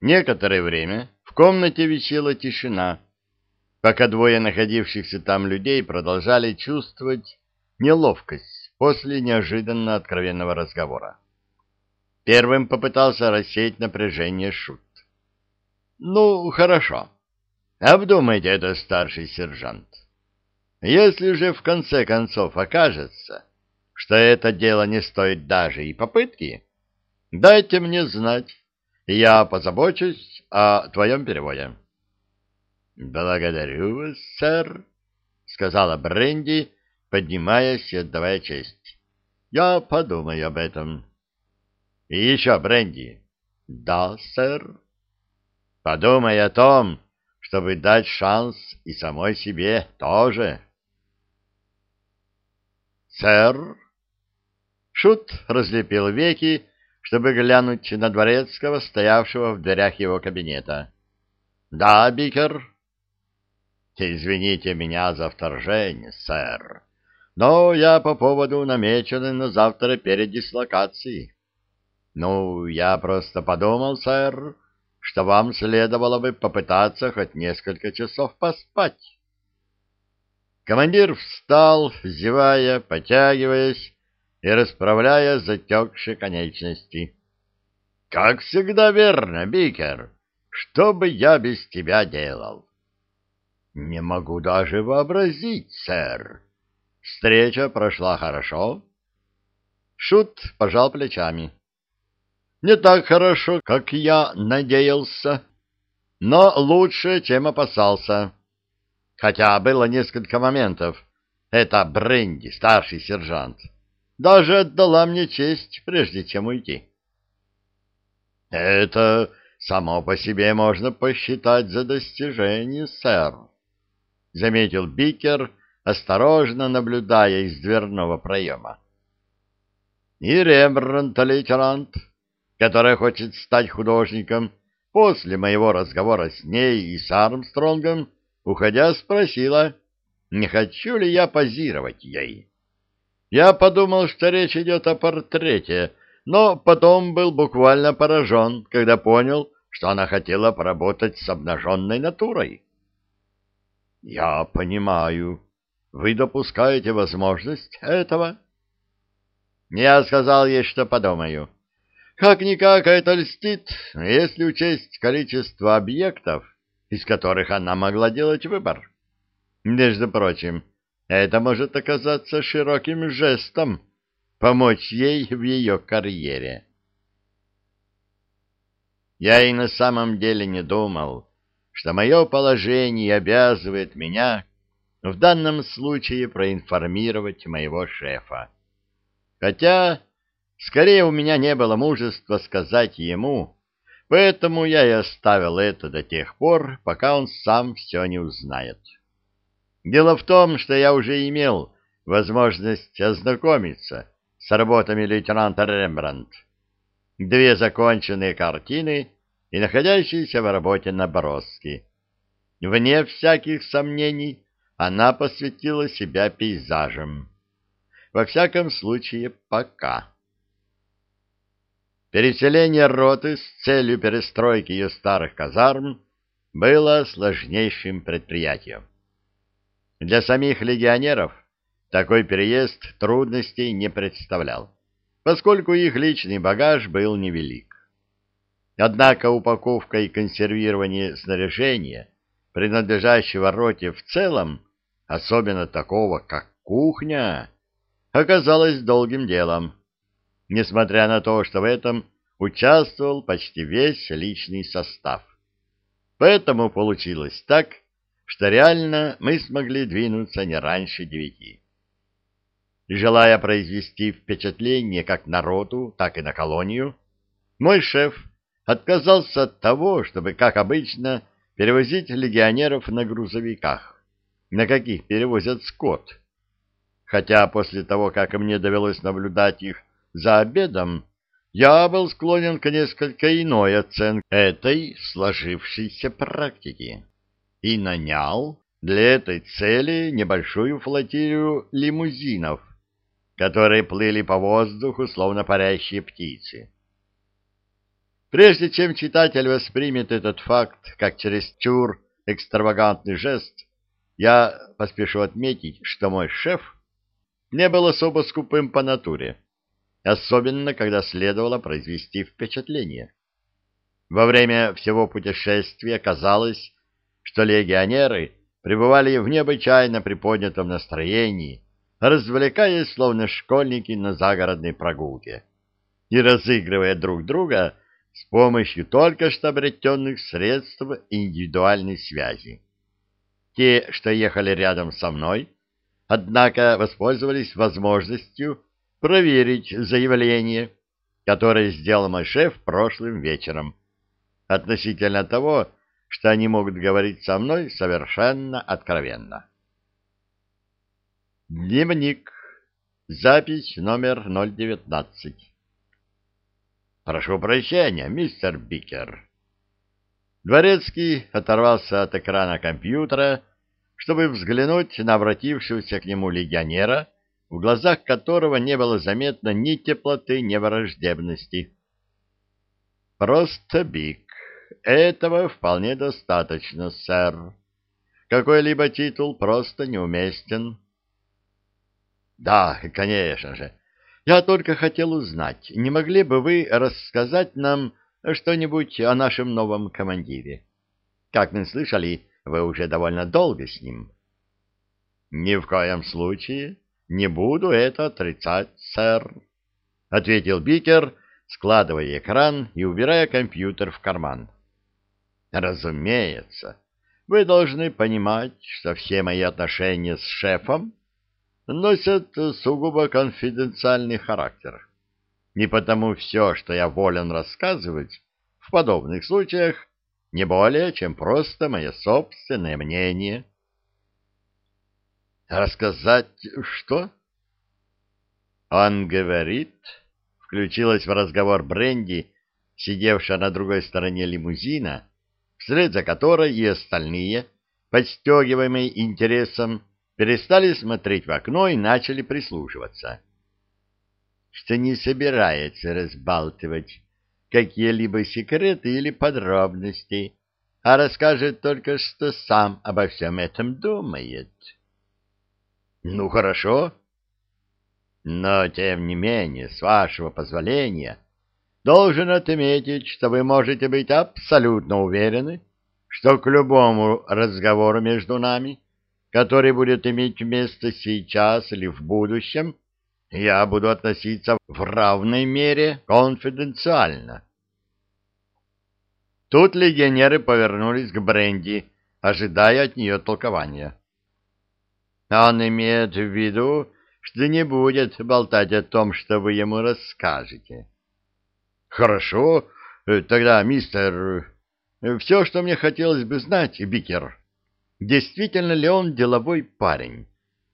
Некоторое время в комнате висела тишина, пока двое находившихся там людей продолжали чувствовать неловкость после неожиданно откровенного разговора. Первым попытался рассеять напряжение Шут. «Ну, хорошо. Обдумайте это, старший сержант. Если же в конце концов окажется, что это дело не стоит даже и попытки, дайте мне знать, я позабочусь о твоем переводе». «Благодарю вас, сэр», — сказала Бренди, поднимаясь и отдавая честь. «Я подумаю об этом». «И еще, Бренди». «Да, сэр». «Подумай о том, чтобы дать шанс и самой себе тоже». «Сэр?» Шут разлепил веки, чтобы глянуть на дворецкого, стоявшего в дверях его кабинета. «Да, Бикер?» «Извините меня за вторжение, сэр, но я по поводу намеченной на завтра передислокации. Ну, я просто подумал, сэр, что вам следовало бы попытаться хоть несколько часов поспать». Командир встал, зевая, потягиваясь и расправляя затекшие конечности. — Как всегда верно, Бикер. Что бы я без тебя делал? — Не могу даже вообразить, сэр. Встреча прошла хорошо. Шут пожал плечами. — Не так хорошо, как я надеялся, но лучше, чем опасался. Хотя было несколько моментов. Это Бренди, старший сержант. Даже отдала мне честь, прежде чем уйти. Это само по себе можно посчитать за достижение, сэр, — заметил Бикер, осторожно наблюдая из дверного проема. И Рембрандт, лейтенант, который хочет стать художником, после моего разговора с ней и с Армстронгом, уходя, спросила, не хочу ли я позировать ей. Я подумал, что речь идет о портрете, но потом был буквально поражен, когда понял, что она хотела поработать с обнаженной натурой. — Я понимаю. Вы допускаете возможность этого? Я сказал ей, что подумаю. Как-никак это льстит, если учесть количество объектов, из которых она могла делать выбор. Между прочим, это может оказаться широким жестом, помочь ей в ее карьере. Я и на самом деле не думал, что мое положение обязывает меня в данном случае проинформировать моего шефа. Хотя, скорее, у меня не было мужества сказать ему, Поэтому я и оставил это до тех пор, пока он сам все не узнает. Дело в том, что я уже имел возможность ознакомиться с работами лейтенанта Рембрандт. Две законченные картины и находящиеся в работе наброски. Вне всяких сомнений, она посвятила себя пейзажам. Во всяком случае, пока. Переселение роты с целью перестройки ее старых казарм было сложнейшим предприятием. Для самих легионеров такой переезд трудностей не представлял, поскольку их личный багаж был невелик. Однако упаковка и консервирование снаряжения, принадлежащего роте в целом, особенно такого, как кухня, оказалось долгим делом несмотря на то, что в этом участвовал почти весь личный состав. Поэтому получилось так, что реально мы смогли двинуться не раньше девяти. Желая произвести впечатление как на роту, так и на колонию, мой шеф отказался от того, чтобы, как обычно, перевозить легионеров на грузовиках, на каких перевозят скот. Хотя после того, как мне довелось наблюдать их за обедом, я был склонен к несколько иной оценке этой сложившейся практики и нанял для этой цели небольшую флотилию лимузинов, которые плыли по воздуху, словно парящие птицы. Прежде чем читатель воспримет этот факт как чересчур экстравагантный жест, я поспешу отметить, что мой шеф не был особо скупым по натуре, особенно когда следовало произвести впечатление. Во время всего путешествия казалось, что легионеры пребывали в необычайно приподнятом настроении, развлекаясь, словно школьники на загородной прогулке, и разыгрывая друг друга с помощью только что обретенных средств индивидуальной связи. Те, что ехали рядом со мной, однако воспользовались возможностью проверить заявление, которое сделал мой шеф прошлым вечером, относительно того, что они могут говорить со мной совершенно откровенно. Дневник. Запись номер 019. Прошу прощения, мистер Бикер. Дворецкий оторвался от экрана компьютера, чтобы взглянуть на обратившегося к нему легионера, в глазах которого не было заметно ни теплоты, ни враждебности. «Просто Бик. Этого вполне достаточно, сэр. Какой-либо титул просто неуместен». «Да, конечно же. Я только хотел узнать, не могли бы вы рассказать нам что-нибудь о нашем новом командире? Как мы слышали, вы уже довольно долго с ним». «Ни в коем случае. Не буду это отрицать, сэр», — ответил Бикер, складывая экран и убирая компьютер в карман. «Разумеется, вы должны понимать, что все мои отношения с шефом носят сугубо конфиденциальный характер. И потому все, что я волен рассказывать в подобных случаях, не более, чем просто мое собственное мнение». Рассказать что? Он говорит, включилась в разговор Бренди, сидевшая на другой стороне лимузина, вслед за которой и остальные, подстегиваемые интересом, перестали смотреть в окно и начали прислушиваться. Что не собирается разбалтывать какие-либо секреты или подробности, а расскажет только, что сам обо всем этом думает. Ну, хорошо. Но, тем не менее, с вашего позволения, должен отметить, что вы можете быть абсолютно уверены, что к любому разговору между нами, который будет иметь место сейчас или в будущем, я буду относиться в равной мере конфиденциально. Тут легионеры повернулись к Бренди, ожидая от нее толкования. Он имеет в виду, что не будет болтать о том, что вы ему расскажете. Хорошо, тогда, мистер, все, что мне хотелось бы знать, Бикер, действительно ли он деловой парень?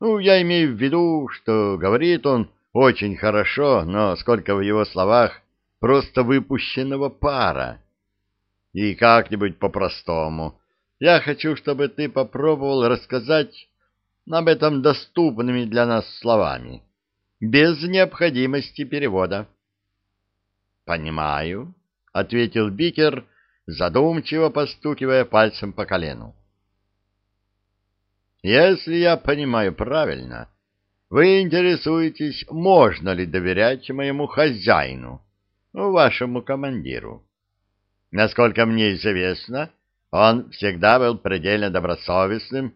Ну, я имею в виду, что говорит он очень хорошо, но сколько в его словах просто выпущенного пара. И как-нибудь по-простому. Я хочу, чтобы ты попробовал рассказать об этом доступными для нас словами, без необходимости перевода. «Понимаю», — ответил Бикер, задумчиво постукивая пальцем по колену. «Если я понимаю правильно, вы интересуетесь, можно ли доверять моему хозяину, вашему командиру. Насколько мне известно, он всегда был предельно добросовестным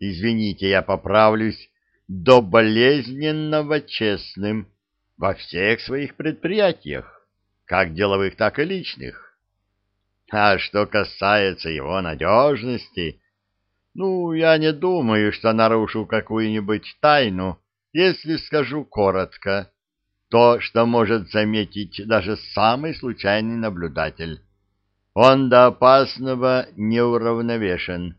извините, я поправлюсь, до болезненного честным во всех своих предприятиях, как деловых, так и личных. А что касается его надежности, ну, я не думаю, что нарушу какую-нибудь тайну, если скажу коротко, то, что может заметить даже самый случайный наблюдатель. Он до опасного неуравновешен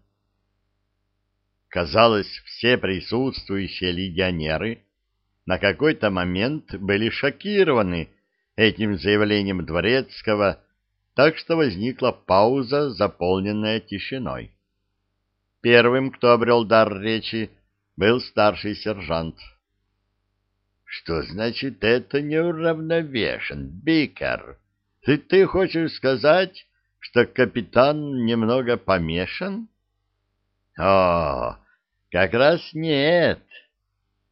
Казалось, все присутствующие легионеры на какой-то момент были шокированы этим заявлением Дворецкого, так что возникла пауза, заполненная тишиной. Первым, кто обрел дар речи, был старший сержант. — Что значит это неуравновешен, Бикер? Ты, ты хочешь сказать, что капитан немного помешан? О, как раз нет.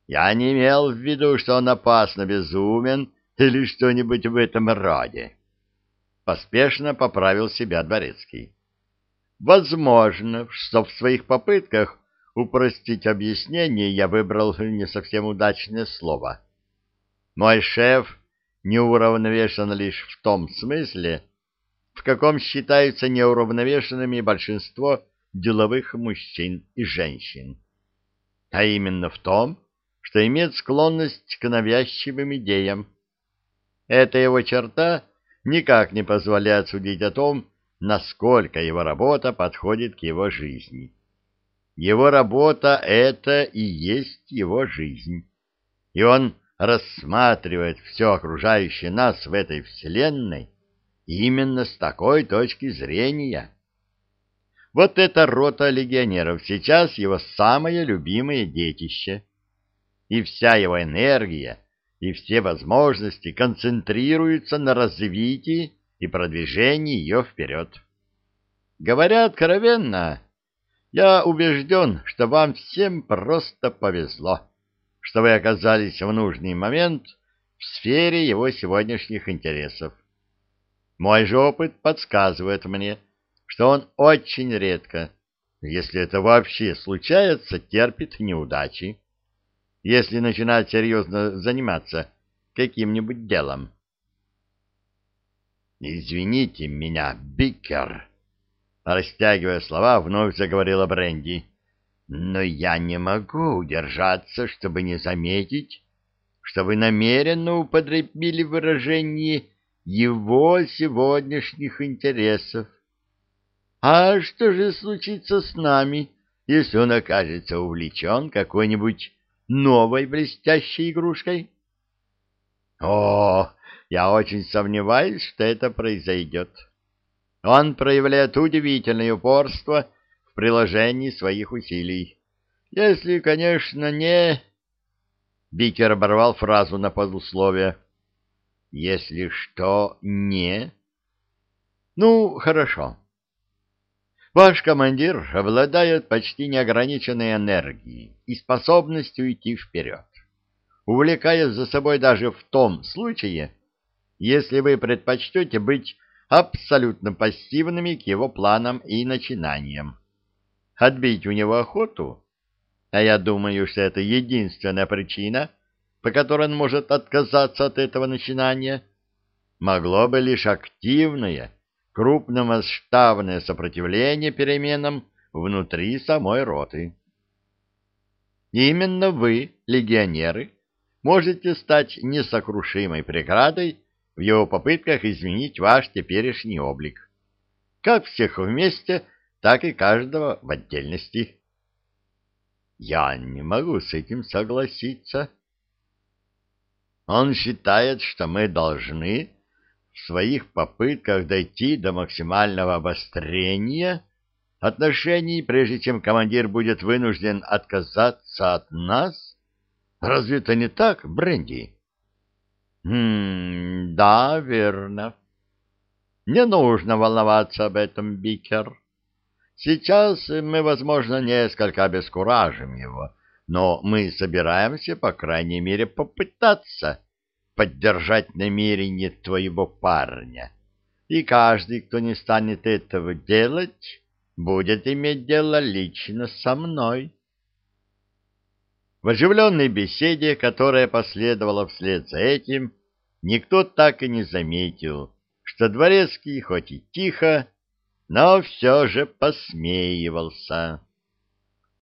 Я не имел в виду, что он опасно безумен или что-нибудь в этом роде. Поспешно поправил себя Дворецкий. Возможно, что в своих попытках упростить объяснение я выбрал не совсем удачное слово. Мой шеф не уравновешен лишь в том смысле, в каком считаются неуравновешенными большинство деловых мужчин и женщин, а именно в том, что имеет склонность к навязчивым идеям. Эта его черта никак не позволяет судить о том, насколько его работа подходит к его жизни. Его работа — это и есть его жизнь, и он рассматривает все окружающее нас в этой вселенной именно с такой точки зрения. Вот эта рота легионеров сейчас его самое любимое детище, и вся его энергия и все возможности концентрируются на развитии и продвижении ее вперед. Говоря откровенно, я убежден, что вам всем просто повезло что вы оказались в нужный момент в сфере его сегодняшних интересов. Мой же опыт подсказывает мне, что он очень редко, если это вообще случается, терпит неудачи, если начинает серьезно заниматься каким-нибудь делом. «Извините меня, Бикер», — растягивая слова, вновь заговорила Бренди но я не могу удержаться, чтобы не заметить, что вы намеренно употребили выражение его сегодняшних интересов. А что же случится с нами, если он окажется увлечен какой-нибудь новой блестящей игрушкой? О, я очень сомневаюсь, что это произойдет. Он проявляет удивительное упорство приложении своих усилий. Если, конечно, не... Бикер оборвал фразу на полусловие. Если что, не... Ну, хорошо. Ваш командир обладает почти неограниченной энергией и способностью идти вперед, увлекая за собой даже в том случае, если вы предпочтете быть абсолютно пассивными к его планам и начинаниям. Отбить у него охоту, а я думаю, что это единственная причина, по которой он может отказаться от этого начинания, могло бы лишь активное, крупномасштабное сопротивление переменам внутри самой роты. Именно вы, легионеры, можете стать несокрушимой преградой в его попытках изменить ваш теперешний облик. Как всех вместе – так и каждого в отдельности. Я не могу с этим согласиться. Он считает, что мы должны своих попытках дойти до максимального обострения отношений, прежде чем командир будет вынужден отказаться от нас? Разве это не так, Бренди? Хм, да, верно. Не нужно волноваться об этом, Бикер. Сейчас мы, возможно, несколько обескуражим его, но мы собираемся, по крайней мере, попытаться поддержать намерение твоего парня. И каждый, кто не станет этого делать, будет иметь дело лично со мной. В оживленной беседе, которая последовала вслед за этим, никто так и не заметил, что Дворецкий, хоть и тихо, но все же посмеивался.